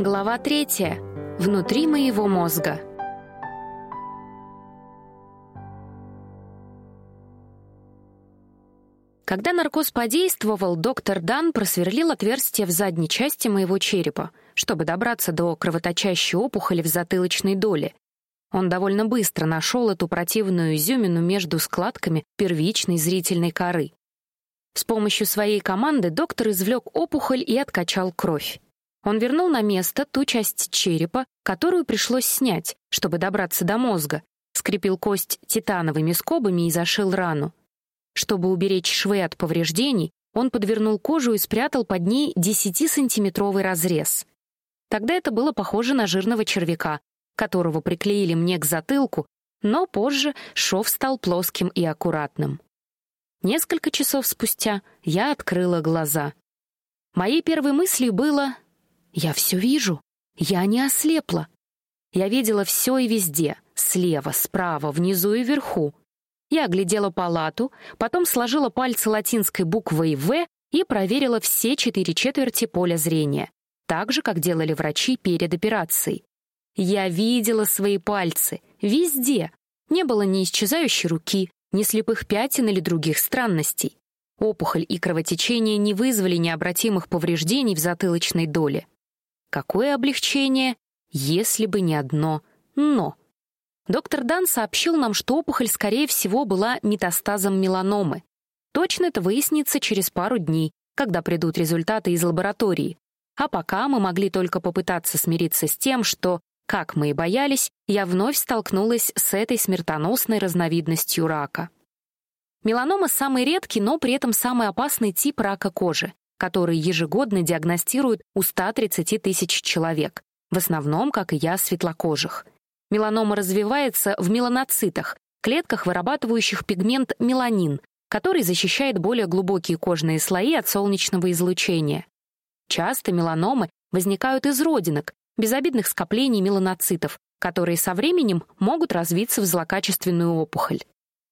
Глава третья. Внутри моего мозга. Когда наркоз подействовал, доктор Дан просверлил отверстие в задней части моего черепа, чтобы добраться до кровоточащей опухоли в затылочной доле. Он довольно быстро нашел эту противную изюмину между складками первичной зрительной коры. С помощью своей команды доктор извлек опухоль и откачал кровь. Он вернул на место ту часть черепа, которую пришлось снять, чтобы добраться до мозга, скрепил кость титановыми скобами и зашил рану. Чтобы уберечь швы от повреждений, он подвернул кожу и спрятал под ней 10-сантиметровый разрез. Тогда это было похоже на жирного червяка, которого приклеили мне к затылку, но позже шов стал плоским и аккуратным. Несколько часов спустя я открыла глаза. Моей первой мыслью было «Я все вижу, я не ослепла». Я видела все и везде, слева, справа, внизу и вверху. Я оглядела палату, потом сложила пальцы латинской буквой «В» и проверила все четыре четверти поля зрения, так же, как делали врачи перед операцией. Я видела свои пальцы везде. Не было ни исчезающей руки, ни слепых пятен или других странностей. Опухоль и кровотечение не вызвали необратимых повреждений в затылочной доле. Какое облегчение, если бы не одно «но». Доктор Дан сообщил нам, что опухоль, скорее всего, была метастазом меланомы. Точно это выяснится через пару дней, когда придут результаты из лаборатории. А пока мы могли только попытаться смириться с тем, что, как мы и боялись, я вновь столкнулась с этой смертоносной разновидностью рака. Меланома — самый редкий, но при этом самый опасный тип рака кожи, который ежегодно диагностируют у 130 тысяч человек, в основном, как и я, светлокожих — Меланома развивается в меланоцитах, клетках, вырабатывающих пигмент меланин, который защищает более глубокие кожные слои от солнечного излучения. Часто меланомы возникают из родинок, безобидных скоплений меланоцитов, которые со временем могут развиться в злокачественную опухоль.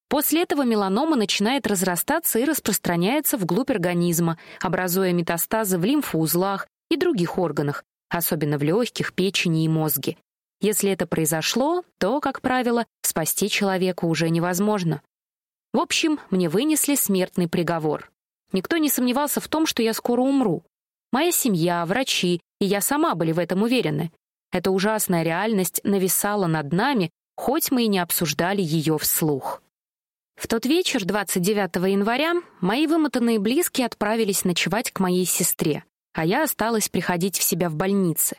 После этого меланома начинает разрастаться и распространяется вглубь организма, образуя метастазы в лимфоузлах и других органах, особенно в легких, печени и мозге. Если это произошло, то, как правило, спасти человека уже невозможно. В общем, мне вынесли смертный приговор. Никто не сомневался в том, что я скоро умру. Моя семья, врачи и я сама были в этом уверены. Эта ужасная реальность нависала над нами, хоть мы и не обсуждали ее вслух. В тот вечер, 29 января, мои вымотанные близкие отправились ночевать к моей сестре, а я осталась приходить в себя в больнице.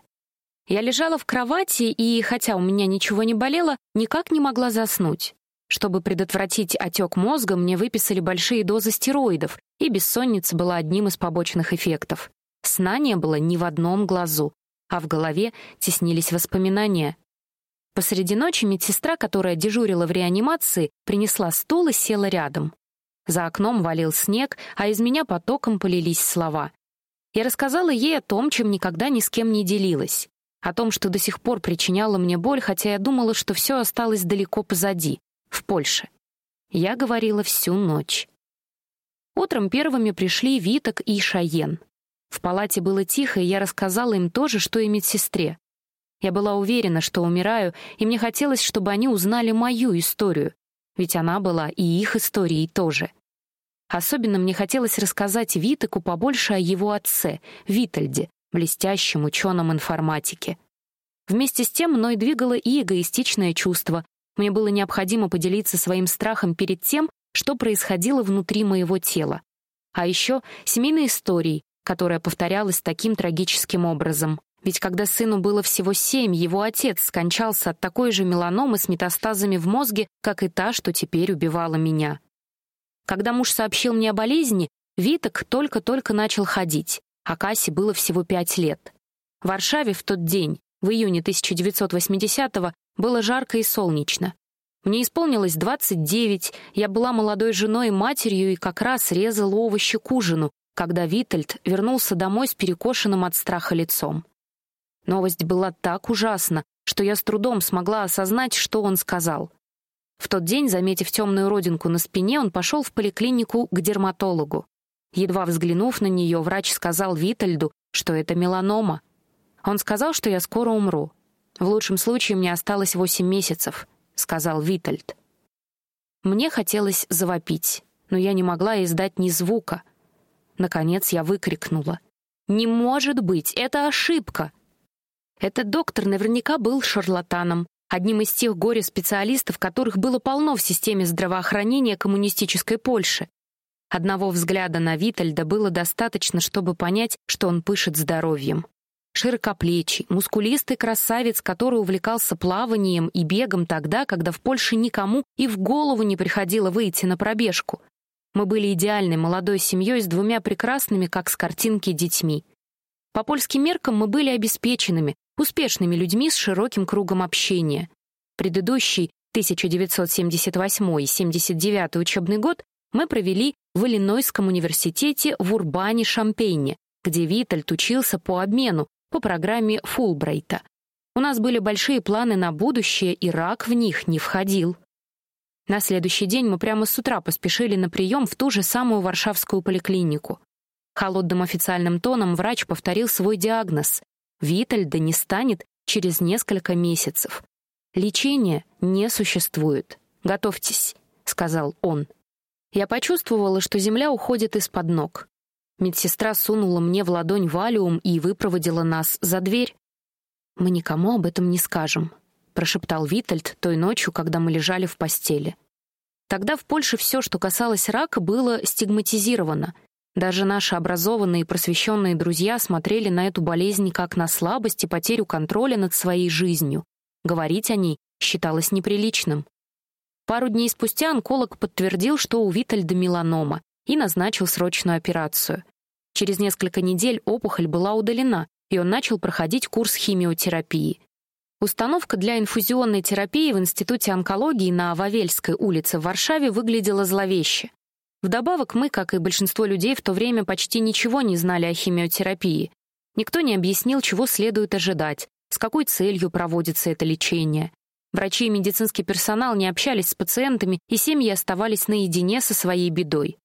Я лежала в кровати и, хотя у меня ничего не болело, никак не могла заснуть. Чтобы предотвратить отек мозга, мне выписали большие дозы стероидов, и бессонница была одним из побочных эффектов. Сна не было ни в одном глазу, а в голове теснились воспоминания. Посреди ночи медсестра, которая дежурила в реанимации, принесла стул и села рядом. За окном валил снег, а из меня потоком полились слова. Я рассказала ей о том, чем никогда ни с кем не делилась о том, что до сих пор причиняло мне боль, хотя я думала, что все осталось далеко позади, в Польше. Я говорила всю ночь. Утром первыми пришли Виток и Шаен. В палате было тихо, и я рассказала им то же, что и медсестре. Я была уверена, что умираю, и мне хотелось, чтобы они узнали мою историю, ведь она была и их историей тоже. Особенно мне хотелось рассказать Витоку побольше о его отце, Витальде, блестящим ученым информатики. Вместе с тем мной двигало и эгоистичное чувство. Мне было необходимо поделиться своим страхом перед тем, что происходило внутри моего тела. А еще семейной историей, которая повторялась таким трагическим образом. Ведь когда сыну было всего семь, его отец скончался от такой же меланомы с метастазами в мозге, как и та, что теперь убивала меня. Когда муж сообщил мне о болезни, Виток только-только начал ходить а Кассе было всего пять лет. В Варшаве в тот день, в июне 1980-го, было жарко и солнечно. Мне исполнилось 29, я была молодой женой и матерью и как раз резала овощи к ужину, когда Витальд вернулся домой с перекошенным от страха лицом. Новость была так ужасна, что я с трудом смогла осознать, что он сказал. В тот день, заметив темную родинку на спине, он пошел в поликлинику к дерматологу. Едва взглянув на нее, врач сказал Витальду, что это меланома. Он сказал, что я скоро умру. В лучшем случае мне осталось восемь месяцев, сказал Витальд. Мне хотелось завопить, но я не могла издать ни звука. Наконец я выкрикнула: "Не может быть, это ошибка!" Этот доктор наверняка был шарлатаном, одним из тех горе-специалистов, которых было полно в системе здравоохранения коммунистической Польши. Одного взгляда на Витальда было достаточно, чтобы понять, что он пышет здоровьем. Широкоплечий, мускулистый красавец, который увлекался плаванием и бегом тогда, когда в Польше никому и в голову не приходило выйти на пробежку. Мы были идеальной молодой семьей с двумя прекрасными, как с картинки, детьми. По польским меркам мы были обеспеченными, успешными людьми с широким кругом общения. Предыдущий 1978-79 учебный год мы провели в Иллинойском университете в Урбане-Шампейне, где Витальд учился по обмену по программе Фулбрайта. У нас были большие планы на будущее, и рак в них не входил. На следующий день мы прямо с утра поспешили на прием в ту же самую Варшавскую поликлинику. Холодным официальным тоном врач повторил свой диагноз. Витальда не станет через несколько месяцев. Лечения не существует. Готовьтесь, сказал он. Я почувствовала, что земля уходит из-под ног. Медсестра сунула мне в ладонь валиум и выпроводила нас за дверь. Мы никому об этом не скажем, прошептал Витальд той ночью, когда мы лежали в постели. Тогда в Польше все, что касалось рака, было стигматизировано. Даже наши образованные и просвещенные друзья смотрели на эту болезнь как на слабость и потерю контроля над своей жизнью. Говорить о ней считалось неприличным. Пару дней спустя онколог подтвердил, что у Витальда меланома, и назначил срочную операцию. Через несколько недель опухоль была удалена, и он начал проходить курс химиотерапии. Установка для инфузионной терапии в Институте онкологии на Вавельской улице в Варшаве выглядела зловеще. Вдобавок мы, как и большинство людей в то время, почти ничего не знали о химиотерапии. Никто не объяснил, чего следует ожидать, с какой целью проводится это лечение. Врачи и медицинский персонал не общались с пациентами, и семьи оставались наедине со своей бедой.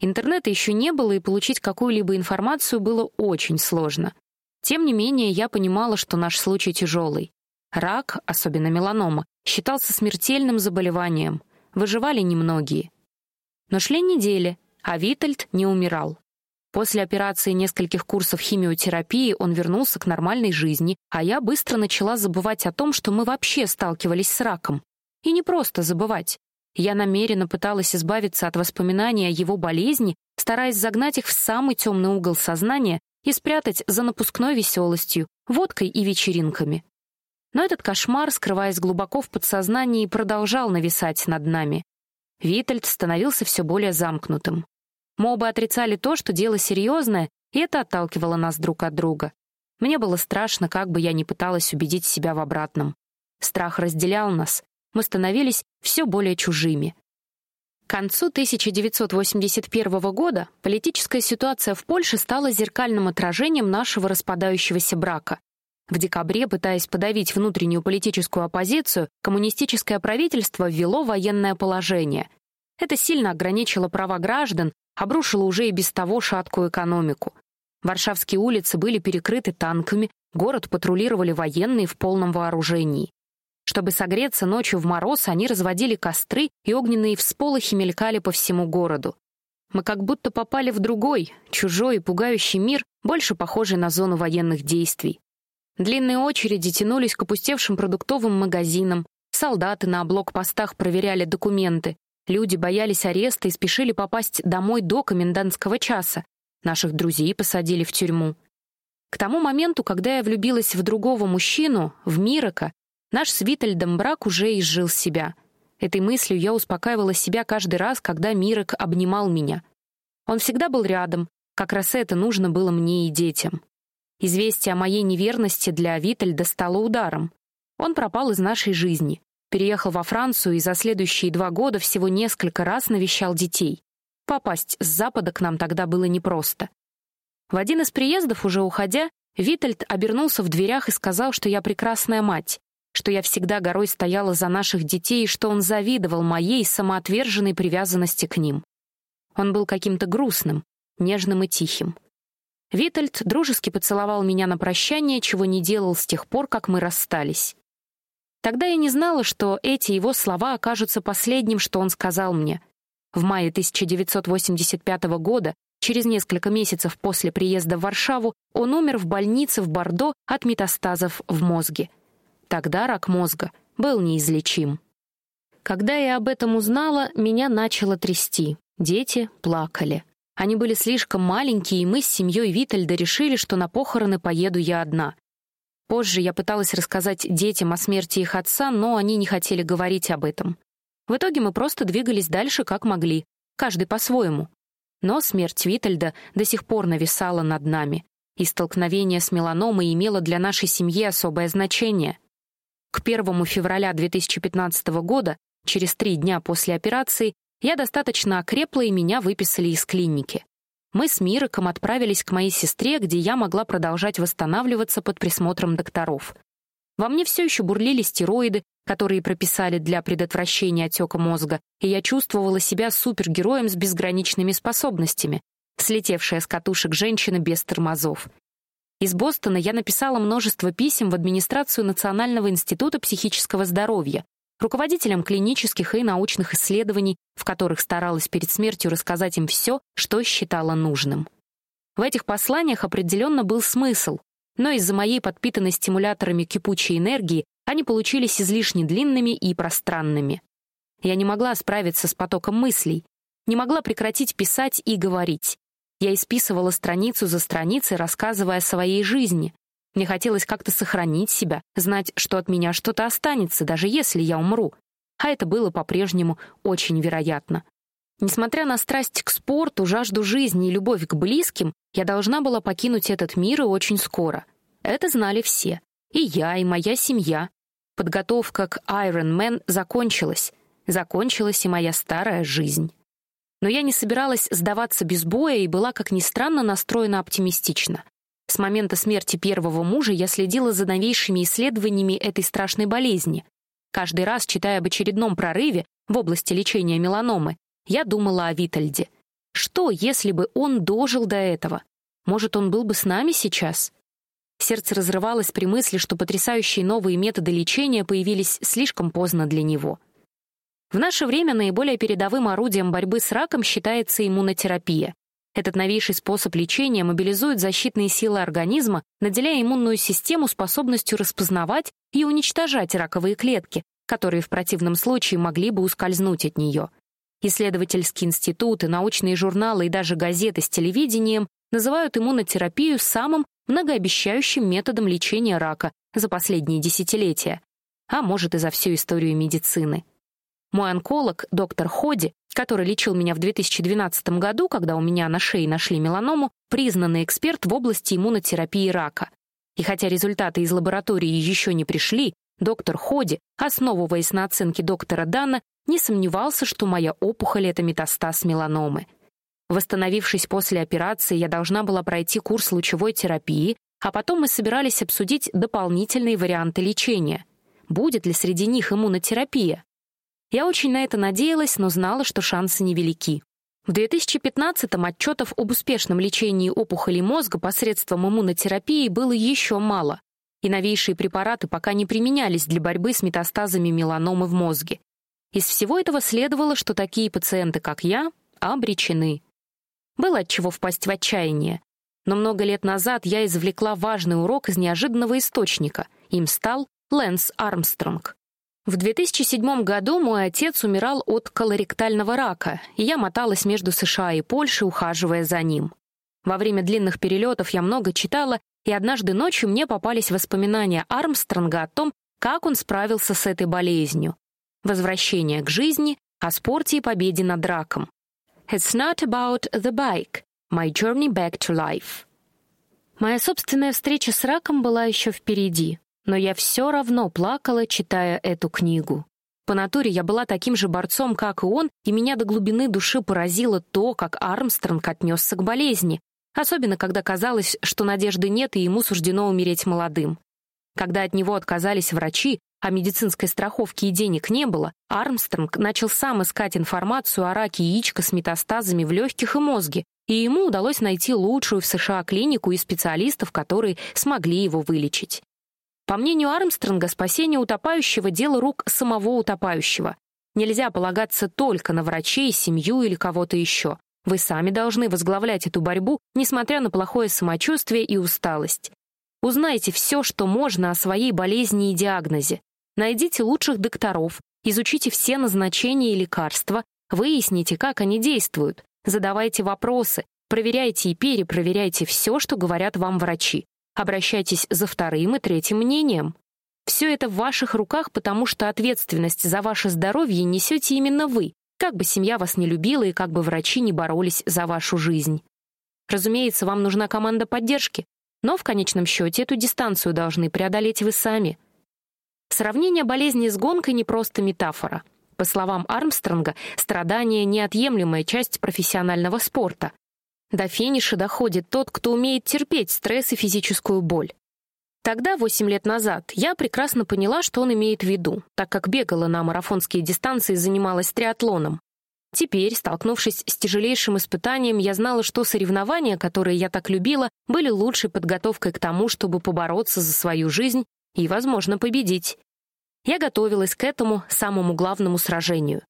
Интернета еще не было, и получить какую-либо информацию было очень сложно. Тем не менее, я понимала, что наш случай тяжелый. Рак, особенно меланома, считался смертельным заболеванием. Выживали немногие. Но шли недели, а Витальд не умирал. После операции нескольких курсов химиотерапии он вернулся к нормальной жизни, а я быстро начала забывать о том, что мы вообще сталкивались с раком. И не просто забывать. Я намеренно пыталась избавиться от воспоминаний о его болезни, стараясь загнать их в самый темный угол сознания и спрятать за напускной веселостью, водкой и вечеринками. Но этот кошмар, скрываясь глубоко в подсознании, продолжал нависать над нами. Витальд становился все более замкнутым. Мы оба отрицали то, что дело серьезное, и это отталкивало нас друг от друга. Мне было страшно, как бы я ни пыталась убедить себя в обратном. Страх разделял нас, мы становились все более чужими. К концу 1981 года политическая ситуация в Польше стала зеркальным отражением нашего распадающегося брака. В декабре, пытаясь подавить внутреннюю политическую оппозицию, коммунистическое правительство ввело военное положение. Это сильно ограничило права граждан, обрушила уже и без того шаткую экономику. Варшавские улицы были перекрыты танками, город патрулировали военные в полном вооружении. Чтобы согреться ночью в мороз, они разводили костры, и огненные всполохи мелькали по всему городу. Мы как будто попали в другой, чужой и пугающий мир, больше похожий на зону военных действий. Длинные очереди тянулись к опустевшим продуктовым магазинам, солдаты на блокпостах проверяли документы, Люди боялись ареста и спешили попасть домой до комендантского часа. Наших друзей посадили в тюрьму. К тому моменту, когда я влюбилась в другого мужчину, в Мирока, наш с Витальдом брак уже изжил себя. Этой мыслью я успокаивала себя каждый раз, когда Мирок обнимал меня. Он всегда был рядом, как раз это нужно было мне и детям. Известие о моей неверности для Витальда стало ударом. Он пропал из нашей жизни. Переехал во Францию и за следующие два года всего несколько раз навещал детей. Попасть с запада к нам тогда было непросто. В один из приездов, уже уходя, Витальд обернулся в дверях и сказал, что я прекрасная мать, что я всегда горой стояла за наших детей и что он завидовал моей самоотверженной привязанности к ним. Он был каким-то грустным, нежным и тихим. Витальд дружески поцеловал меня на прощание, чего не делал с тех пор, как мы расстались. Тогда я не знала, что эти его слова окажутся последним, что он сказал мне. В мае 1985 года, через несколько месяцев после приезда в Варшаву, он умер в больнице в Бордо от метастазов в мозге. Тогда рак мозга был неизлечим. Когда я об этом узнала, меня начало трясти. Дети плакали. Они были слишком маленькие, и мы с семьей Витальда решили, что на похороны поеду я одна. Позже я пыталась рассказать детям о смерти их отца, но они не хотели говорить об этом. В итоге мы просто двигались дальше, как могли, каждый по-своему. Но смерть Витальда до сих пор нависала над нами, и столкновение с меланомой имело для нашей семьи особое значение. К 1 февраля 2015 года Через три дня после операции я достаточно окрепла, и меня выписали из клиники. Мы с Мироком отправились к моей сестре, где я могла продолжать восстанавливаться под присмотром докторов. Во мне все еще бурлили стероиды, которые прописали для предотвращения отека мозга, и я чувствовала себя супергероем с безграничными способностями, слетевшая с катушек женщина без тормозов. Из Бостона я написала множество писем в администрацию Национального института психического здоровья, руководителем клинических и научных исследований, в которых старалась перед смертью рассказать им все, что считала нужным. В этих посланиях определенно был смысл, но из-за моей подпитанной стимуляторами кипучей энергии они получились излишне длинными и пространными. Я не могла справиться с потоком мыслей, не могла прекратить писать и говорить. Я исписывала страницу за страницей, рассказывая о своей жизни, мне хотелось как-то сохранить себя, знать, что от меня что-то останется, даже если я умру. А это было по-прежнему очень вероятно. Несмотря на страсть к спорту, жажду жизни и любовь к близким, я должна была покинуть этот мир и очень скоро. Это знали все. И я, и моя семья. Подготовка к Iron Man закончилась. Закончилась и моя старая жизнь. Но я не собиралась сдаваться без боя и была, как ни странно, настроена оптимистично. С момента смерти первого мужа я следила за новейшими исследованиями этой страшной болезни. Каждый раз, читая об очередном прорыве в области лечения меланомы, я думала о Витальде. Что, если бы он дожил до этого? Может, он был бы с нами сейчас? Сердце разрывалось при мысли, что потрясающие новые методы лечения появились слишком поздно для него. В наше время наиболее передовым орудием борьбы с раком считается иммунотерапия. Этот новейший способ лечения мобилизует защитные силы организма, наделяя иммунную систему способностью распознавать и уничтожать раковые клетки, которые в противном случае могли бы ускользнуть от нее. Исследовательские институты, научные журналы и даже газеты с телевидением называют иммунотерапию самым многообещающим методом лечения рака за последние десятилетия, а может и за всю историю медицины. Мой онколог, доктор Ходи, который лечил меня в 2012 году, когда у меня на шее нашли меланому, признанный эксперт в области иммунотерапии рака. И хотя результаты из лаборатории еще не пришли, доктор Ходи, основываясь на оценке доктора Дана, не сомневался, что моя опухоль — это метастаз меланомы. Восстановившись после операции, я должна была пройти курс лучевой терапии, а потом мы собирались обсудить дополнительные варианты лечения. Будет ли среди них иммунотерапия? Я очень на это надеялась, но знала, что шансы невелики. В 2015-м отчетов об успешном лечении опухолей мозга посредством иммунотерапии было еще мало, и новейшие препараты пока не применялись для борьбы с метастазами меланомы в мозге. Из всего этого следовало, что такие пациенты, как я, обречены. Было от чего впасть в отчаяние. Но много лет назад я извлекла важный урок из неожиданного источника. Им стал Лэнс Армстронг. В 2007 году мой отец умирал от колоректального рака, и я моталась между США и Польшей, ухаживая за ним. Во время длинных перелетов я много читала, и однажды ночью мне попались воспоминания Армстронга о том, как он справился с этой болезнью. Возвращение к жизни, о спорте и победе над раком. «It's not about the bike. My journey back to life». Моя собственная встреча с раком была еще впереди но я все равно плакала, читая эту книгу. По натуре я была таким же борцом, как и он, и меня до глубины души поразило то, как Армстронг отнесся к болезни, особенно когда казалось, что надежды нет и ему суждено умереть молодым. Когда от него отказались врачи, а медицинской страховки и денег не было, Армстронг начал сам искать информацию о раке яичка с метастазами в легких и мозге, и ему удалось найти лучшую в США клинику и специалистов, которые смогли его вылечить. По мнению Армстронга, спасение утопающего — дело рук самого утопающего. Нельзя полагаться только на врачей, семью или кого-то еще. Вы сами должны возглавлять эту борьбу, несмотря на плохое самочувствие и усталость. Узнайте все, что можно о своей болезни и диагнозе. Найдите лучших докторов, изучите все назначения и лекарства, выясните, как они действуют, задавайте вопросы, проверяйте и перепроверяйте все, что говорят вам врачи. Обращайтесь за вторым и третьим мнением. Все это в ваших руках, потому что ответственность за ваше здоровье несете именно вы, как бы семья вас не любила и как бы врачи не боролись за вашу жизнь. Разумеется, вам нужна команда поддержки, но в конечном счете эту дистанцию должны преодолеть вы сами. Сравнение болезни с гонкой не просто метафора. По словам Армстронга, страдание — неотъемлемая часть профессионального спорта. До финиша доходит тот, кто умеет терпеть стресс и физическую боль. Тогда, 8 лет назад, я прекрасно поняла, что он имеет в виду, так как бегала на марафонские дистанции и занималась триатлоном. Теперь, столкнувшись с тяжелейшим испытанием, я знала, что соревнования, которые я так любила, были лучшей подготовкой к тому, чтобы побороться за свою жизнь и, возможно, победить. Я готовилась к этому самому главному сражению.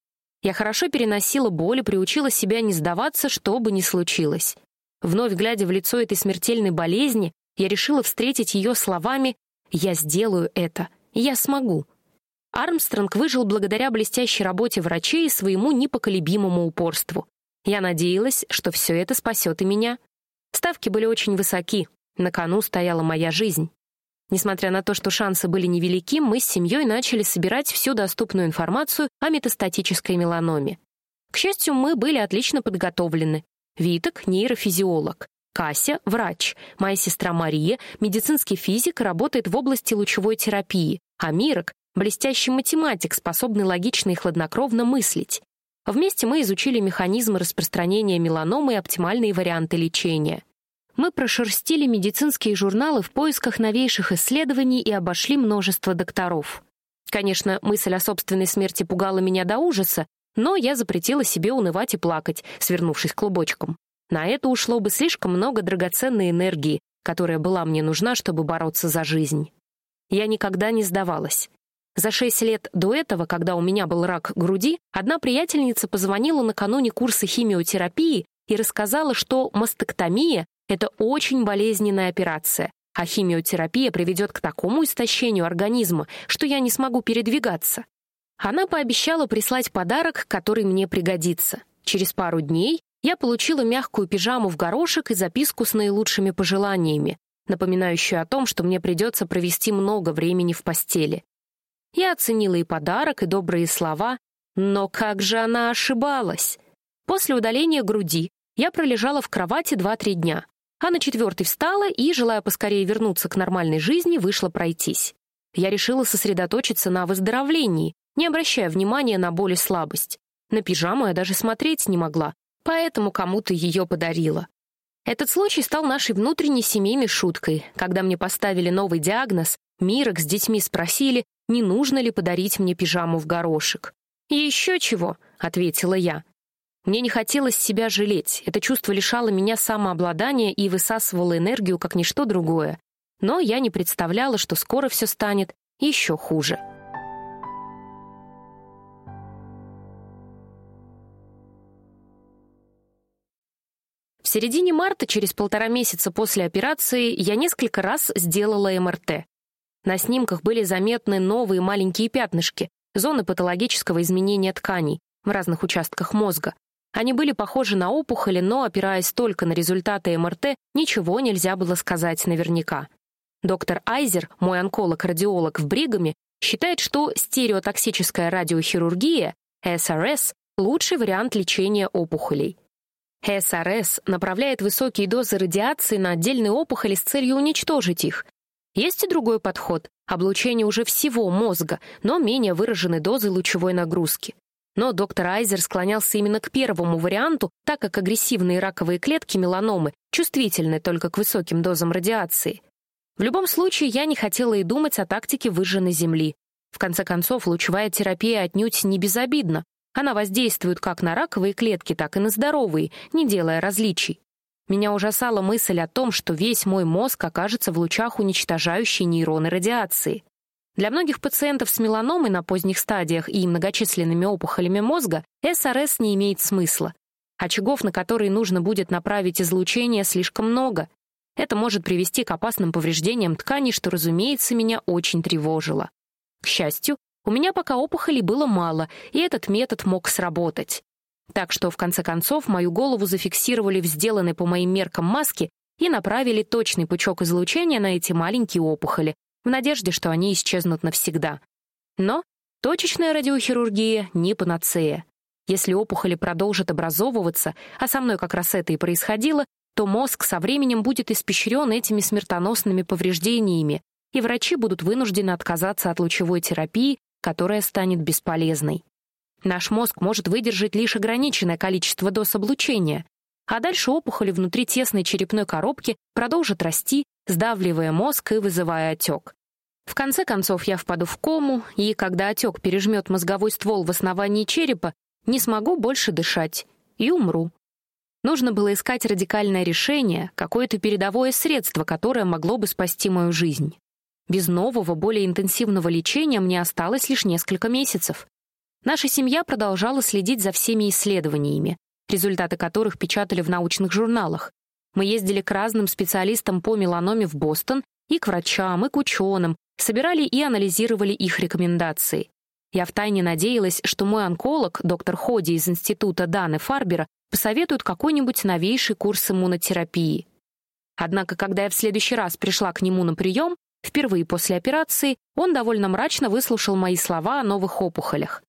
Я хорошо переносила боль и приучила себя не сдаваться, что бы ни случилось. Вновь глядя в лицо этой смертельной болезни, я решила встретить ее словами «Я сделаю это, я смогу». Армстронг выжил благодаря блестящей работе врачей и своему непоколебимому упорству. Я надеялась, что все это спасет и меня. Ставки были очень высоки, на кону стояла моя жизнь. Несмотря на то, что шансы были невелики, мы с семьей начали собирать всю доступную информацию о метастатической меланоме. К счастью, мы были отлично подготовлены. Виток — нейрофизиолог. Кася — врач. Моя сестра Мария — медицинский физик, работает в области лучевой терапии. А Мирок — блестящий математик, способный логично и хладнокровно мыслить. Вместе мы изучили механизмы распространения меланомы и оптимальные варианты лечения. Мы прошерстили медицинские журналы в поисках новейших исследований и обошли множество докторов. Конечно, мысль о собственной смерти пугала меня до ужаса, но я запретила себе унывать и плакать, свернувшись клубочком. На это ушло бы слишком много драгоценной энергии, которая была мне нужна, чтобы бороться за жизнь. Я никогда не сдавалась. За шесть лет до этого, когда у меня был рак груди, одна приятельница позвонила накануне курса химиотерапии и рассказала, что мастектомия — это очень болезненная операция, а химиотерапия приведет к такому истощению организма, что я не смогу передвигаться. Она пообещала прислать подарок, который мне пригодится. Через пару дней я получила мягкую пижаму в горошек и записку с наилучшими пожеланиями, напоминающую о том, что мне придется провести много времени в постели. Я оценила и подарок, и добрые слова, но как же она ошибалась? После удаления груди я пролежала в кровати 2-3 дня, а на четвертый встала и, желая поскорее вернуться к нормальной жизни, вышла пройтись. Я решила сосредоточиться на выздоровлении, не обращая внимания на боль и слабость. На пижаму я даже смотреть не могла, поэтому кому-то ее подарила. Этот случай стал нашей внутренней семейной шуткой. Когда мне поставили новый диагноз, Мирок с детьми спросили, не нужно ли подарить мне пижаму в горошек. «Еще чего», — ответила я. Мне не хотелось себя жалеть, это чувство лишало меня самообладания и высасывало энергию, как ничто другое. Но я не представляла, что скоро все станет еще хуже. В середине марта, через полтора месяца после операции, я несколько раз сделала МРТ. На снимках были заметны новые маленькие пятнышки, зоны патологического изменения тканей в разных участках мозга. Они были похожи на опухоли, но, опираясь только на результаты МРТ, ничего нельзя было сказать наверняка. Доктор Айзер, мой онколог-радиолог в Бригаме, считает, что стереотоксическая радиохирургия, СРС, лучший вариант лечения опухолей. СРС направляет высокие дозы радиации на отдельные опухоли с целью уничтожить их. Есть и другой подход — облучение уже всего мозга, но менее выраженной дозы лучевой нагрузки. Но доктор Айзер склонялся именно к первому варианту, так как агрессивные раковые клетки меланомы чувствительны только к высоким дозам радиации. В любом случае, я не хотела и думать о тактике выжженной земли. В конце концов, лучевая терапия отнюдь не безобидна. Она воздействует как на раковые клетки, так и на здоровые, не делая различий. Меня ужасала мысль о том, что весь мой мозг окажется в лучах уничтожающей нейроны радиации. Для многих пациентов с меланомой на поздних стадиях и многочисленными опухолями мозга СРС не имеет смысла. Очагов, на которые нужно будет направить излучение, слишком много. Это может привести к опасным повреждениям тканей, что, разумеется, меня очень тревожило. К счастью, у меня пока опухолей было мало, и этот метод мог сработать. Так что, в конце концов, мою голову зафиксировали в сделанной по моим меркам маске и направили точный пучок излучения на эти маленькие опухоли, в надежде, что они исчезнут навсегда. Но точечная радиохирургия не панацея. Если опухоли продолжат образовываться, а со мной как раз это и происходило, то мозг со временем будет испещрен этими смертоносными повреждениями, и врачи будут вынуждены отказаться от лучевой терапии, которая станет бесполезной. Наш мозг может выдержать лишь ограниченное количество доз облучения, а дальше опухоли внутри тесной черепной коробки продолжат расти, сдавливая мозг и вызывая отек. В конце концов, я впаду в кому, и, когда отек пережмет мозговой ствол в основании черепа, не смогу больше дышать и умру. Нужно было искать радикальное решение, какое-то передовое средство, которое могло бы спасти мою жизнь. Без нового, более интенсивного лечения мне осталось лишь несколько месяцев. Наша семья продолжала следить за всеми исследованиями, результаты которых печатали в научных журналах. Мы ездили к разным специалистам по меланоме в Бостон и к врачам, и к ученым, собирали и анализировали их рекомендации. Я втайне надеялась, что мой онколог, доктор Ходи из Института Даны Фарбера, посоветует какой-нибудь новейший курс иммунотерапии. Однако, когда я в следующий раз пришла к нему на прием, впервые после операции, он довольно мрачно выслушал мои слова о новых опухолях.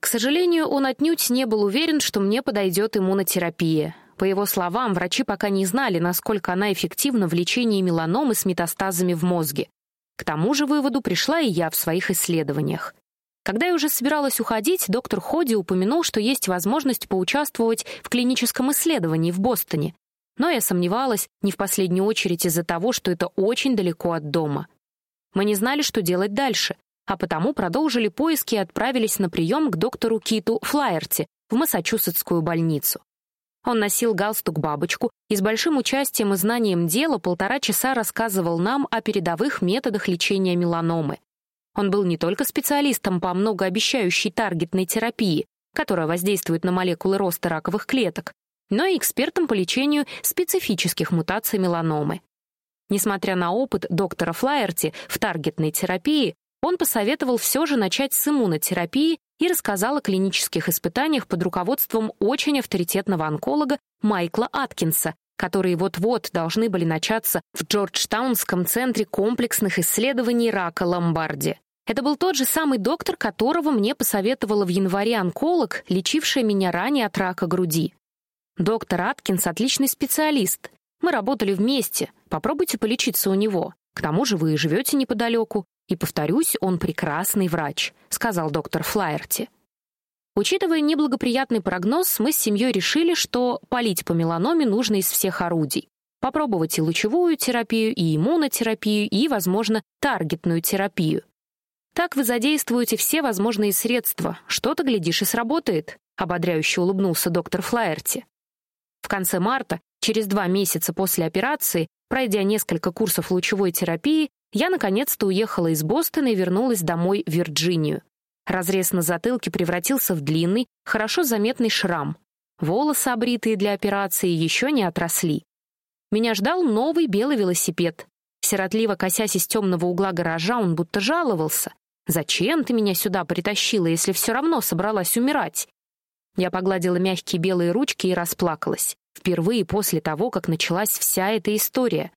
К сожалению, он отнюдь не был уверен, что мне подойдет иммунотерапия. По его словам, врачи пока не знали, насколько она эффективна в лечении меланомы с метастазами в мозге. К тому же выводу пришла и я в своих исследованиях. Когда я уже собиралась уходить, доктор Ходи упомянул, что есть возможность поучаствовать в клиническом исследовании в Бостоне. Но я сомневалась, не в последнюю очередь из-за того, что это очень далеко от дома. Мы не знали, что делать дальше, а потому продолжили поиски и отправились на прием к доктору Киту Флайерти в Массачусетскую больницу. Он носил галстук-бабочку и с большим участием и знанием дела полтора часа рассказывал нам о передовых методах лечения меланомы. Он был не только специалистом по многообещающей таргетной терапии, которая воздействует на молекулы роста раковых клеток, но и экспертом по лечению специфических мутаций меланомы. Несмотря на опыт доктора Флайерти в таргетной терапии, он посоветовал все же начать с иммунотерапии и рассказал о клинических испытаниях под руководством очень авторитетного онколога Майкла Аткинса, которые вот-вот должны были начаться в Джорджтаунском центре комплексных исследований рака Ломбарди. Это был тот же самый доктор, которого мне посоветовала в январе онколог, лечившая меня ранее от рака груди. Доктор Аткинс — отличный специалист. Мы работали вместе. Попробуйте полечиться у него. К тому же вы живете неподалеку. И, повторюсь, он прекрасный врач», — сказал доктор Флайерти. Учитывая неблагоприятный прогноз, мы с семьей решили, что полить по меланоме нужно из всех орудий. Попробовать и лучевую терапию, и иммунотерапию, и, возможно, таргетную терапию. Так вы задействуете все возможные средства. Что-то, глядишь, и сработает, — ободряюще улыбнулся доктор Флаерти. В конце марта, через два месяца после операции, пройдя несколько курсов лучевой терапии, я наконец-то уехала из Бостона и вернулась домой в Вирджинию. Разрез на затылке превратился в длинный, хорошо заметный шрам. Волосы, обритые для операции, еще не отросли. Меня ждал новый белый велосипед. Сиротливо косясь из темного угла гаража, он будто жаловался. «Зачем ты меня сюда притащила, если все равно собралась умирать?» Я погладила мягкие белые ручки и расплакалась. Впервые после того, как началась вся эта история.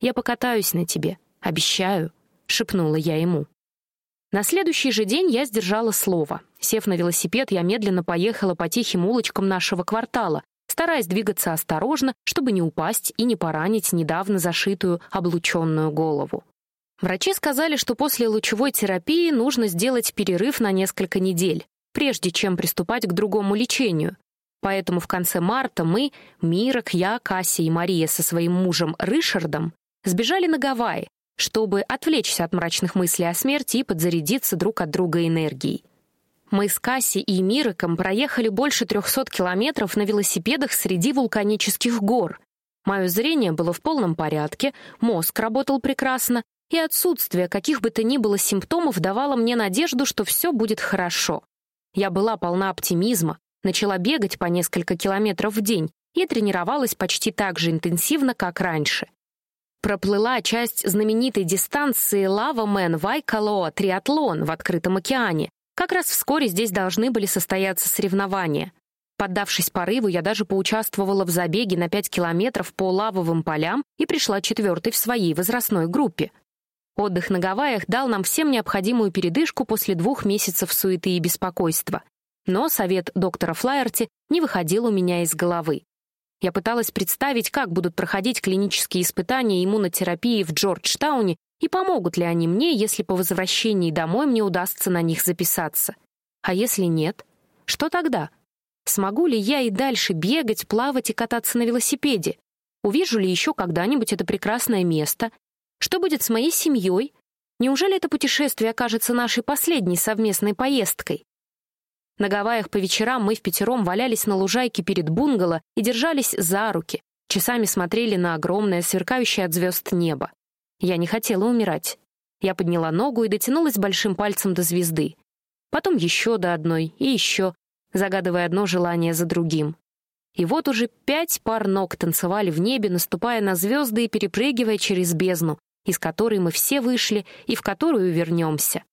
«Я покатаюсь на тебе», «Обещаю», — шепнула я ему. На следующий же день я сдержала слово. Сев на велосипед, я медленно поехала по тихим улочкам нашего квартала, стараясь двигаться осторожно, чтобы не упасть и не поранить недавно зашитую облученную голову. Врачи сказали, что после лучевой терапии нужно сделать перерыв на несколько недель, прежде чем приступать к другому лечению. Поэтому в конце марта мы, Мирок, я, Касси и Мария со своим мужем Ришардом, сбежали на Гавайи, чтобы отвлечься от мрачных мыслей о смерти и подзарядиться друг от друга энергией. Мы с Касси и Мироком проехали больше 300 километров на велосипедах среди вулканических гор. Мое зрение было в полном порядке, мозг работал прекрасно, и отсутствие каких бы то ни было симптомов давало мне надежду, что все будет хорошо. Я была полна оптимизма, начала бегать по несколько километров в день и тренировалась почти так же интенсивно, как раньше. Проплыла часть знаменитой дистанции Лава Мэн Вайкалоа триатлон в открытом океане. Как раз вскоре здесь должны были состояться соревнования. Поддавшись порыву, я даже поучаствовала в забеге на 5 километров по лавовым полям и пришла четвертой в своей возрастной группе. Отдых на Гавайях дал нам всем необходимую передышку после двух месяцев суеты и беспокойства. Но совет доктора Флайерти не выходил у меня из головы. Я пыталась представить, как будут проходить клинические испытания иммунотерапии в Джорджтауне и помогут ли они мне, если по возвращении домой мне удастся на них записаться. А если нет? Что тогда? Смогу ли я и дальше бегать, плавать и кататься на велосипеде? Увижу ли еще когда-нибудь это прекрасное место? Что будет с моей семьей? Неужели это путешествие окажется нашей последней совместной поездкой? На Гавайях по вечерам мы в пятером валялись на лужайке перед бунгало и держались за руки, часами смотрели на огромное, сверкающее от звезд небо. Я не хотела умирать. Я подняла ногу и дотянулась большим пальцем до звезды. Потом еще до одной и еще, загадывая одно желание за другим. И вот уже пять пар ног танцевали в небе, наступая на звезды и перепрыгивая через бездну, из которой мы все вышли и в которую вернемся.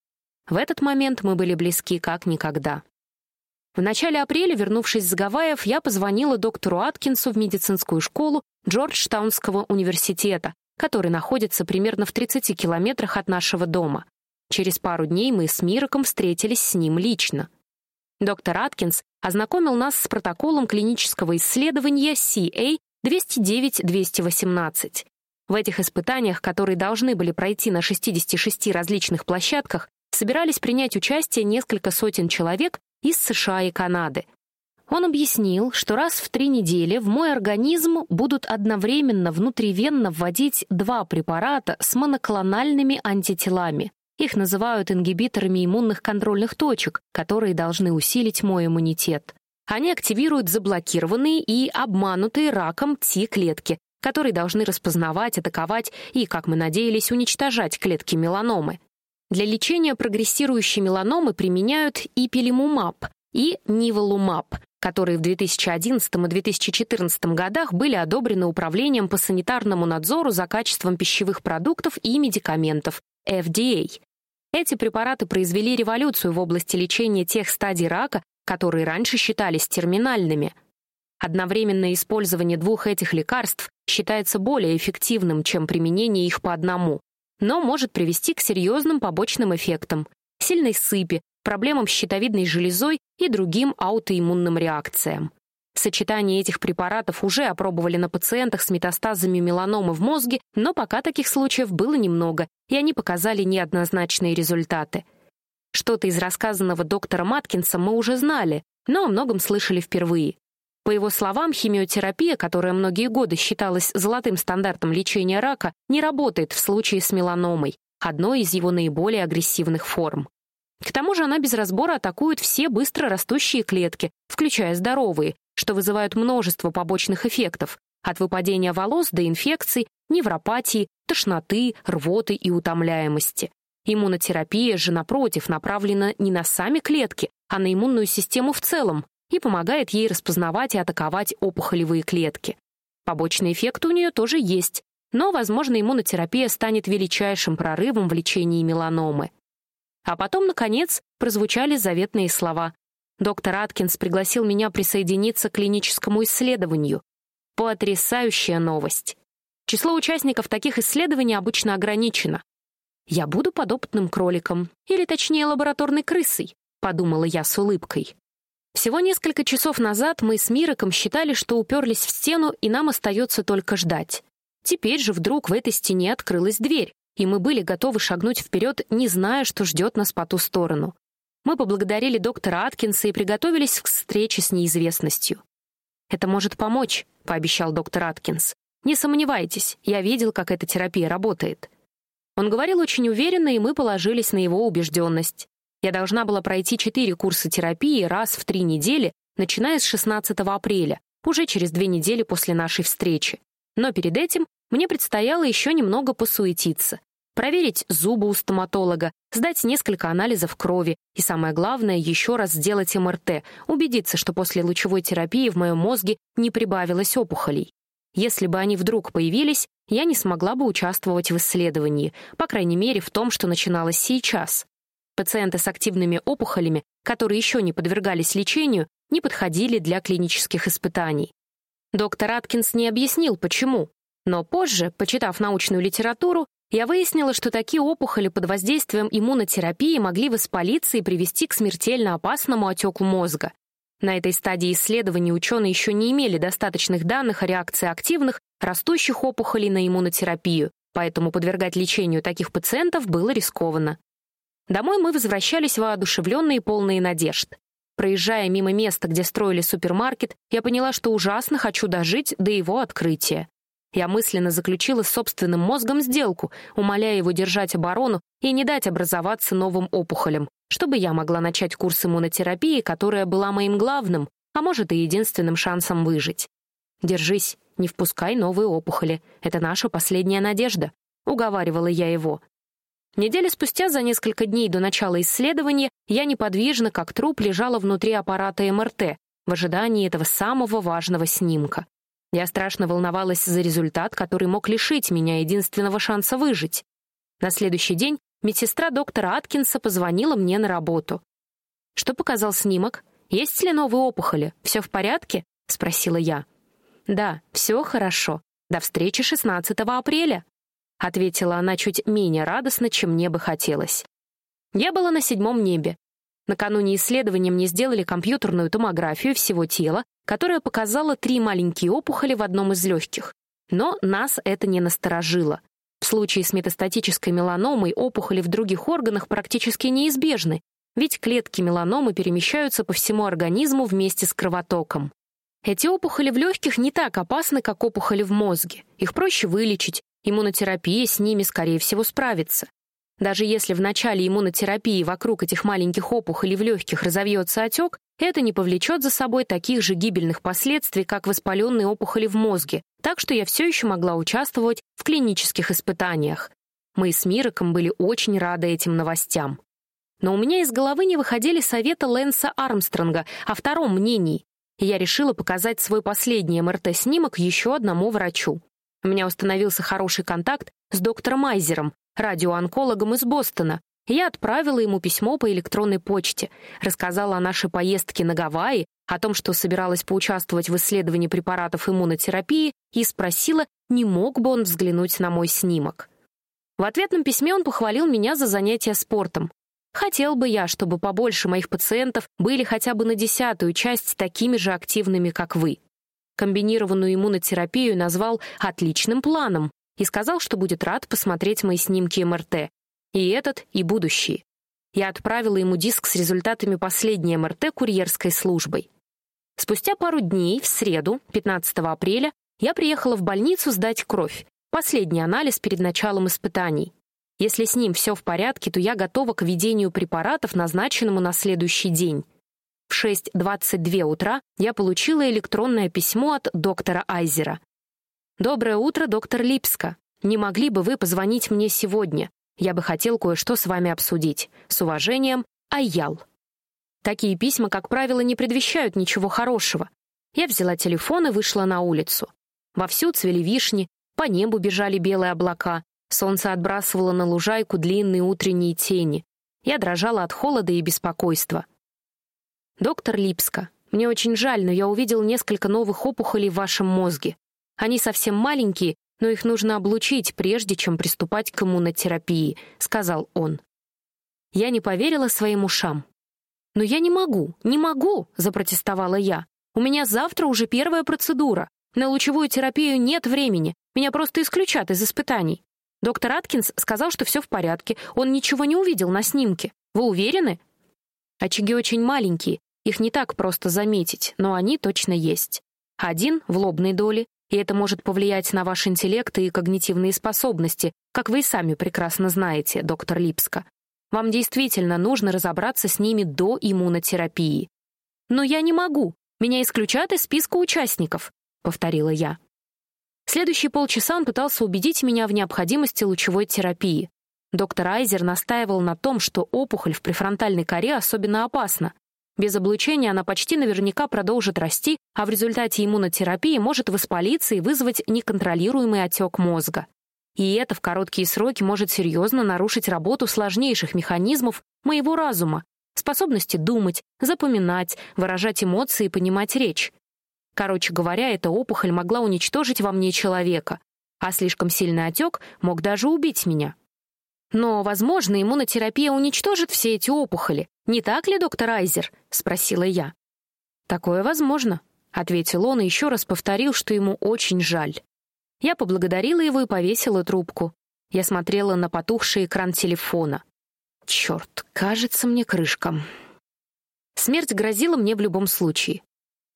В этот момент мы были близки как никогда. В начале апреля, вернувшись с Гавайев, я позвонила доктору Аткинсу в медицинскую школу Джорджтаунского университета, который находится примерно в 30 километрах от нашего дома. Через пару дней мы с Мироком встретились с ним лично. Доктор Аткинс ознакомил нас с протоколом клинического исследования CA-209-218. В этих испытаниях, которые должны были пройти на 66 различных площадках, собирались принять участие несколько сотен человек из США и Канады. Он объяснил, что раз в три недели в мой организм будут одновременно внутривенно вводить два препарата с моноклональными антителами. Их называют ингибиторами иммунных контрольных точек, которые должны усилить мой иммунитет. Они активируют заблокированные и обманутые раком Т-клетки, которые должны распознавать, атаковать и, как мы надеялись, уничтожать клетки меланомы. Для лечения прогрессирующей меланомы применяют ипилимумаб и ниволумаб, которые в 2011 и 2014 годах были одобрены Управлением по санитарному надзору за качеством пищевых продуктов и медикаментов, FDA. Эти препараты произвели революцию в области лечения тех стадий рака, которые раньше считались терминальными. Одновременное использование двух этих лекарств считается более эффективным, чем применение их по одному но может привести к серьезным побочным эффектам, сильной сыпи, проблемам с щитовидной железой и другим аутоиммунным реакциям. Сочетание этих препаратов уже опробовали на пациентах с метастазами меланомы в мозге, но пока таких случаев было немного, и они показали неоднозначные результаты. Что-то из рассказанного доктором Аткинсом мы уже знали, но о многом слышали впервые. По его словам, химиотерапия, которая многие годы считалась золотым стандартом лечения рака, не работает в случае с меланомой, одной из его наиболее агрессивных форм. К тому же она без разбора атакует все быстро растущие клетки, включая здоровые, что вызывает множество побочных эффектов, от выпадения волос до инфекций, невропатии, тошноты, рвоты и утомляемости. Иммунотерапия же, напротив, направлена не на сами клетки, а на иммунную систему в целом, и помогает ей распознавать и атаковать опухолевые клетки. Побочный эффект у нее тоже есть, но, возможно, иммунотерапия станет величайшим прорывом в лечении меланомы. А потом, наконец, прозвучали заветные слова. Доктор Аткинс пригласил меня присоединиться к клиническому исследованию. Потрясающая новость. Число участников таких исследований обычно ограничено. «Я буду подопытным кроликом, или точнее лабораторной крысой», — подумала я с улыбкой. Всего несколько часов назад мы с Мироком считали, что уперлись в стену, и нам остается только ждать. Теперь же вдруг в этой стене открылась дверь, и мы были готовы шагнуть вперед, не зная, что ждет нас по ту сторону. Мы поблагодарили доктора Аткинса и приготовились к встрече с неизвестностью. «Это может помочь», — пообещал доктор Аткинс. «Не сомневайтесь, я видел, как эта терапия работает». Он говорил очень уверенно, и мы положились на его убежденность. Я должна была пройти четыре курса терапии раз в три недели, начиная с 16 апреля, уже через две недели после нашей встречи. Но перед этим мне предстояло еще немного посуетиться. Проверить зубы у стоматолога, сдать несколько анализов крови и, самое главное, еще раз сделать МРТ, убедиться, что после лучевой терапии в моем мозге не прибавилось опухолей. Если бы они вдруг появились, я не смогла бы участвовать в исследовании, по крайней мере, в том, что начиналось сейчас. Пациенты с активными опухолями, которые еще не подвергались лечению, не подходили для клинических испытаний. Доктор Аткинс не объяснил, почему, но позже, почитав научную литературу, я выяснила, что такие опухоли под воздействием иммунотерапии могли воспалиться и привести к смертельно опасному отеку мозга. На этой стадии исследований ученые еще не имели достаточных данных о реакции активных, растущих опухолей на иммунотерапию, поэтому подвергать лечению таких пациентов было рискованно. Домой мы возвращались воодушевленные и полные надежд. Проезжая мимо места, где строили супермаркет, я поняла, что ужасно хочу дожить до его открытия. Я мысленно заключила с собственным мозгом сделку, умоляя его держать оборону и не дать образоваться новым опухолям, чтобы я могла начать курс иммунотерапии, которая была моим главным, а может и единственным шансом выжить. «Держись, не впускай новые опухоли. Это наша последняя надежда», — уговаривала я его. Неделю спустя, за несколько дней до начала исследования, я неподвижно, как труп, лежала внутри аппарата МРТ в ожидании этого самого важного снимка. Я страшно волновалась за результат, который мог лишить меня единственного шанса выжить. На следующий день медсестра доктора Аткинса позвонила мне на работу. «Что показал снимок? Есть ли новые опухоли? Все в порядке?» — спросила я. «Да, все хорошо. До встречи 16 апреля», — ответила она чуть менее радостно, чем мне бы хотелось. Я была на седьмом небе. Накануне исследования мне сделали компьютерную томографию всего тела, которая показала три маленькие опухоли в одном из легких. Но нас это не насторожило. В случае с метастатической меланомой опухоли в других органах практически неизбежны, ведь клетки меланомы перемещаются по всему организму вместе с кровотоком. Эти опухоли в легких не так опасны, как опухоли в мозге. Их проще вылечить, иммунотерапия с ними, скорее всего, справится. Даже если в начале иммунотерапии вокруг этих маленьких опухолей в легких разовьется отек, это не повлечет за собой таких же гибельных последствий, как воспаленные опухоли в мозге, так что я все еще могла участвовать в клинических испытаниях. Мы с Мироком были очень рады этим новостям. Но у меня из головы не выходили советы Лэнса Армстронга о втором мнении, и я решила показать свой последний МРТ-снимок еще одному врачу. У меня установился хороший контакт с доктором Айзером, радиоонкологом из Бостона, я отправила ему письмо по электронной почте, рассказала о нашей поездке на Гавайи, о том, что собиралась поучаствовать в исследовании препаратов иммунотерапии, и спросила, не мог бы он взглянуть на мой снимок. В ответном письме он похвалил меня за занятия спортом. Хотел бы я, чтобы побольше моих пациентов были хотя бы на десятую часть такими же активными, как вы. Комбинированную иммунотерапию назвал «отличным планом», и сказал, что будет рад посмотреть мои снимки МРТ. И этот, и будущий. Я отправила ему диск с результатами последней МРТ курьерской службой. Спустя пару дней, в среду, 15 апреля, я приехала в больницу сдать кровь, последний анализ перед началом испытаний. Если с ним все в порядке, то я готова к введению препаратов, назначенному на следующий день. В 6.22 утра я получила электронное письмо от доктора Айзера. «Доброе утро, доктор Липска. Не могли бы вы позвонить мне сегодня? Я бы хотел кое-что с вами обсудить. С уважением, Айял». Такие письма, как правило, не предвещают ничего хорошего. Я взяла телефон и вышла на улицу. Вовсю цвели вишни, по небу бежали белые облака, солнце отбрасывало на лужайку длинные утренние тени. Я дрожала от холода и беспокойства. «Доктор Липска, мне очень жаль, но я увидел несколько новых опухолей в вашем мозге. Они совсем маленькие, но их нужно облучить, прежде чем приступать к иммунотерапии», — сказал он. Я не поверила своим ушам. «Но я не могу, не могу!» — запротестовала я. «У меня завтра уже первая процедура. На лучевую терапию нет времени. Меня просто исключат из испытаний. Доктор Аткинс сказал, что все в порядке. Он ничего не увидел на снимке. Вы уверены?» Очаги очень маленькие, их не так просто заметить, но они точно есть. Один в лобной доле, и это может повлиять на ваш интеллект и когнитивные способности, как вы и сами прекрасно знаете, доктор Липска. Вам действительно нужно разобраться с ними до иммунотерапии. «Но я не могу. Меня исключат из списка участников», — повторила я. Следующие полчаса он пытался убедить меня в необходимости лучевой терапии. Доктор Айзер настаивал на том, что опухоль в префронтальной коре особенно опасна. Без облучения она почти наверняка продолжит расти, а в результате иммунотерапии может воспалиться и вызвать неконтролируемый отек мозга. И это в короткие сроки может серьезно нарушить работу сложнейших механизмов моего разума, способности думать, запоминать, выражать эмоции и понимать речь. Короче говоря, эта опухоль могла уничтожить во мне человека, а слишком сильный отек мог даже убить меня. «Но, возможно, иммунотерапия уничтожит все эти опухоли. Не так ли, доктор Айзер?» — спросила я. «Такое возможно», — ответил он и еще раз повторил, что ему очень жаль. Я поблагодарила его и повесила трубку. Я смотрела на потухший экран телефона. Черт, кажется мне крышком. Смерть грозила мне в любом случае.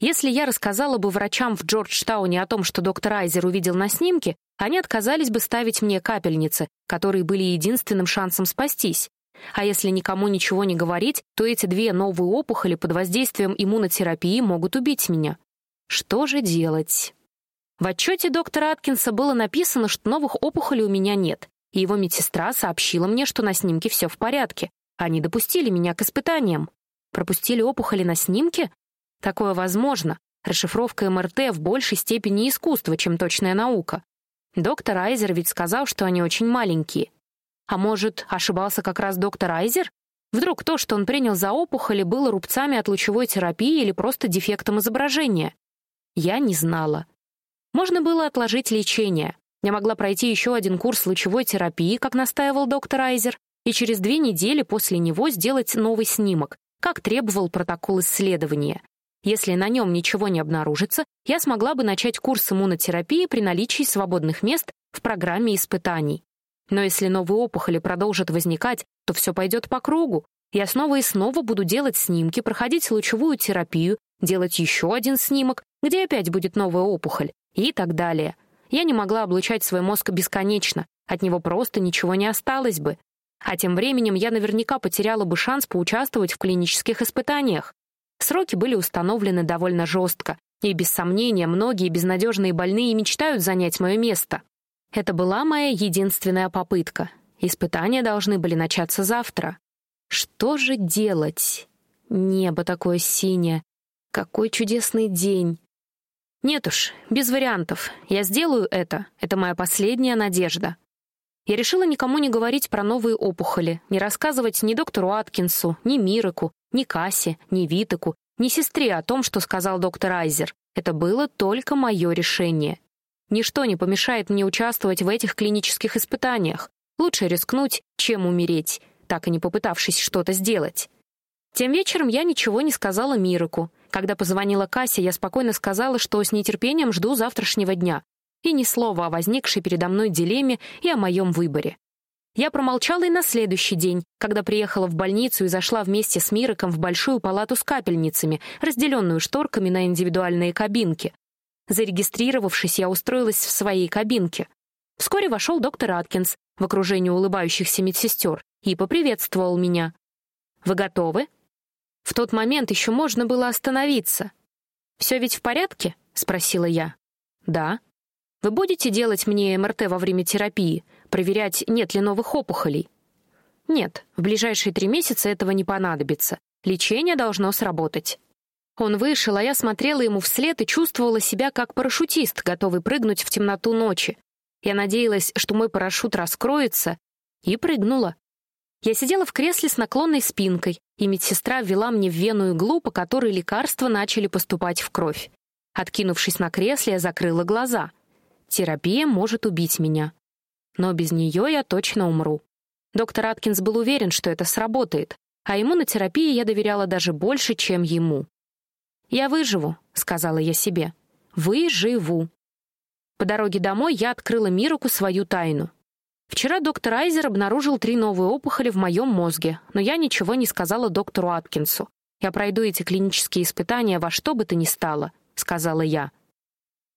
Если я рассказала бы врачам в Джорджтауне о том, что доктор Айзер увидел на снимке, они отказались бы ставить мне капельницы, которые были единственным шансом спастись. А если никому ничего не говорить, то эти две новые опухоли под воздействием иммунотерапии могут убить меня. Что же делать? В отчете доктора Аткинса было написано, что новых опухолей у меня нет, и его медсестра сообщила мне, что на снимке все в порядке. Они допустили меня к испытаниям. Пропустили опухоли на снимке? Такое возможно. Расшифровка МРТ в большей степени искусство, чем точная наука. Доктор Айзер ведь сказал, что они очень маленькие. А может, ошибался как раз доктор Айзер? Вдруг то, что он принял за опухоли, было рубцами от лучевой терапии или просто дефектом изображения? Я не знала. Можно было отложить лечение. Я могла пройти еще один курс лучевой терапии, как настаивал доктор Айзер, и через две недели после него сделать новый снимок, как требовал протокол исследования. Если на нем ничего не обнаружится, я смогла бы начать курс иммунотерапии при наличии свободных мест в программе испытаний. Но если новые опухоли продолжат возникать, то все пойдет по кругу. Я снова и снова буду делать снимки, проходить лучевую терапию, делать еще один снимок, где опять будет новая опухоль, и так далее. Я не могла облучать свой мозг бесконечно, от него просто ничего не осталось бы. А тем временем я наверняка потеряла бы шанс поучаствовать в клинических испытаниях. Сроки были установлены довольно жестко, и, без сомнения, многие безнадежные больные мечтают занять мое место. Это была моя единственная попытка. Испытания должны были начаться завтра. Что же делать? Небо такое синее. Какой чудесный день. Нет уж, без вариантов. Я сделаю это. Это моя последняя надежда. Я решила никому не говорить про новые опухоли, не рассказывать ни доктору Аткинсу, ни Мироку, ни Кассе, ни Витеку, ни сестре о том, что сказал доктор Айзер. Это было только мое решение. Ничто не помешает мне участвовать в этих клинических испытаниях. Лучше рискнуть, чем умереть, так и не попытавшись что-то сделать. Тем вечером я ничего не сказала Мироку. Когда позвонила Кассе, я спокойно сказала, что с нетерпением жду завтрашнего дня, и ни слова о возникшей передо мной дилемме и о моем выборе. Я промолчала и на следующий день, когда приехала в больницу и зашла вместе с Мироком в большую палату с капельницами, разделенную шторками на индивидуальные кабинки. Зарегистрировавшись, я устроилась в своей кабинке. Вскоре вошел доктор Аткинс в окружении улыбающихся медсестер и поприветствовал меня. «Вы готовы?» В тот момент еще можно было остановиться. «Все ведь в порядке?» — спросила я. «Да», вы будете делать мне МРТ во время терапии, проверять, нет ли новых опухолей? Нет, в ближайшие три месяца этого не понадобится. Лечение должно сработать. Он вышел, а я смотрела ему вслед и чувствовала себя как парашютист, готовый прыгнуть в темноту ночи. Я надеялась, что мой парашют раскроется, и прыгнула. Я сидела в кресле с наклонной спинкой, и медсестра ввела мне в вену иглу, по которой лекарства начали поступать в кровь. Откинувшись на кресле, я закрыла глаза — Терапия может убить меня. Но без нее я точно умру. Доктор Аткинс был уверен, что это сработает, а ему на терапии я доверяла даже больше, чем ему. «Я выживу», — сказала я себе. «Выживу». По дороге домой я открыла Мироку свою тайну. Вчера доктор Айзер обнаружил три новые опухоли в моем мозге, но я ничего не сказала доктору Аткинсу. «Я пройду эти клинические испытания во что бы то ни стало», — сказала я.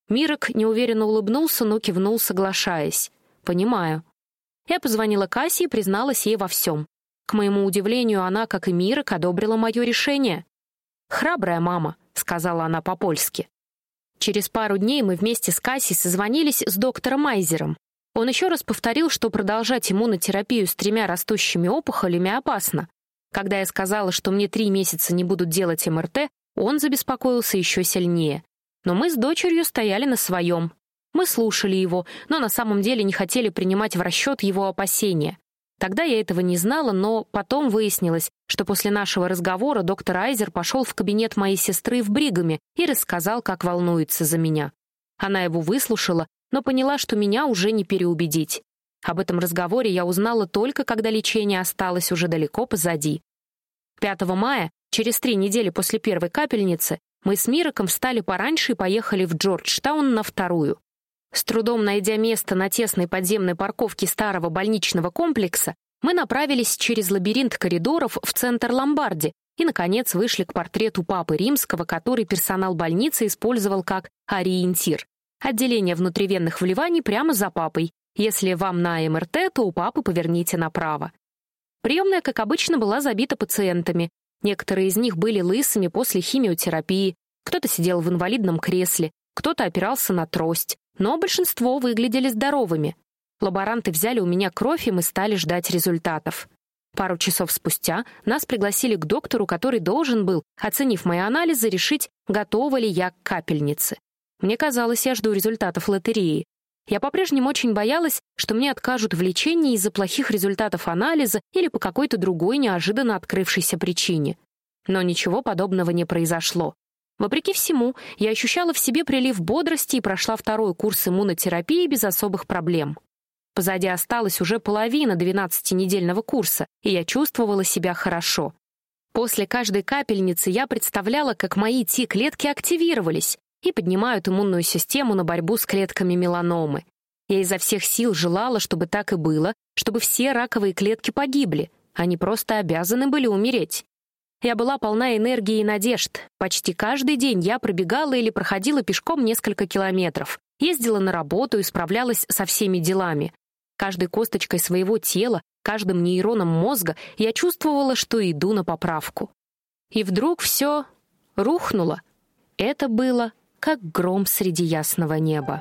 Мирок неуверенно улыбнулся, но кивнул, соглашаясь. «Понимаю». Я позвонила Кассе и призналась ей во всем. К моему удивлению, она, как и Мирок, одобрила мое решение. «Храбрая мама», — сказала она по-польски. Через пару дней мы вместе с Касси созвонились с доктором Майзером. Он еще раз повторил, что продолжать иммунотерапию с тремя растущими опухолями опасно. Когда я сказала, что мне три месяца не будут делать МРТ, он забеспокоился еще сильнее. Но мы с дочерью стояли на своем. Мы слушали его, но на самом деле не хотели принимать в расчет его опасения. Тогда я этого не знала, но потом выяснилось, что после нашего разговора доктор Айзер пошел в кабинет моей сестры в Бригаме и рассказал, как волнуется за меня. Она его выслушала, но поняла, что меня уже не переубедить. Об этом разговоре я узнала только, когда лечение осталось уже далеко позади. 5 мая, через три недели после первой капельницы, мы с Мироком встали пораньше и поехали в Джорджтаун на вторую. С трудом найдя место на тесной подземной парковке старого больничного комплекса, мы направились через лабиринт коридоров в центр Ломбарди и, наконец, вышли к портрету Папы Римского, который персонал больницы использовал как ориентир. Отделение внутривенных вливаний прямо за папой. Если вам на МРТ, то у папы поверните направо. Приемная, как обычно, была забита пациентами. Некоторые из них были лысыми после химиотерапии, кто-то сидел в инвалидном кресле, кто-то опирался на трость, но большинство выглядели здоровыми. Лаборанты взяли у меня кровь, и мы стали ждать результатов. Пару часов спустя нас пригласили к доктору, который должен был, оценив мои анализы, решить, готова ли я к капельнице. Мне казалось, я жду результатов лотереи. Я по-прежнему очень боялась, что мне откажут в лечении из-за плохих результатов анализа или по какой-то другой неожиданно открывшейся причине. Но ничего подобного не произошло. Вопреки всему, я ощущала в себе прилив бодрости и прошла второй курс иммунотерапии без особых проблем. Позади осталась уже половина 12-недельного курса, и я чувствовала себя хорошо. После каждой капельницы я представляла, как мои Т-клетки активировались и поднимают иммунную систему на борьбу с клетками меланомы. Я изо всех сил желала, чтобы так и было, чтобы все раковые клетки погибли. Они просто обязаны были умереть. Я была полна энергии и надежд. Почти каждый день я пробегала или проходила пешком несколько километров, ездила на работу и справлялась со всеми делами. Каждой косточкой своего тела, каждым нейроном мозга я чувствовала, что иду на поправку. И вдруг все рухнуло. Это было как гром среди ясного неба.